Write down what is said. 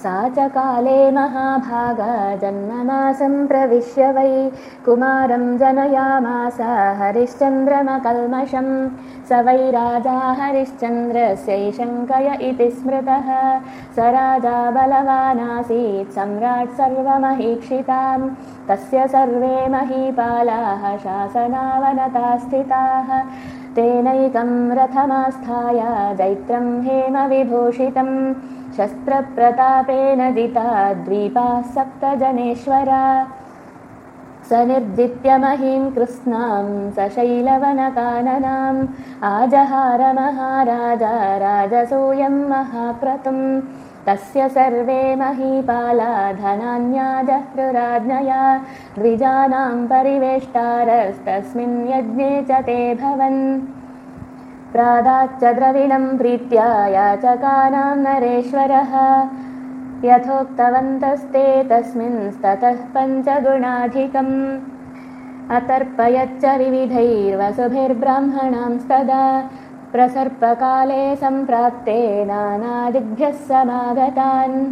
सा च काले महाभागा जन्ममासं प्रविश्य वै। कुमारं जनयामास हरिश्चन्द्रमकल्मषम्। स वै राजा हरिश्चन्द्रस्यैशङ्कय इति स्मृतः। स राजा बलवानासीत् सम्राट् सर्वमहीक्षिताम्। तस्य सर्वे महीपालाः शासनावनता स्थिताः तेनैकं रथमास्थाय दैत्रं हेमविभूषितम् शस्त्रप्रतापेन जिता द्वीपाः सप्तजनेश्वरा। स निर्जित्य महीं कृत्स्नां स शैलवनकाननाम् आजहार महाराजा राजसूयं महाक्रतुम् तस्य सर्वे महीपाला धनान्याजहृराज्ञया। द्विजानां परिवेष्टारस्तस्मिन् यज्ञे च ते भवन् प्रादाच्च द्रविणं प्रीत्या याचकानां नरेश्वरः। यथोक्तवन्तस्ते तस्मिंस्ततः पञ्चगुणाधिकम्। अतर्पयच्च विविधैर्वसुभिर्ब्राह्मणांस्तदा प्रसर्पकाले सम्प्राप्ते नानादिभ्यः समागतान्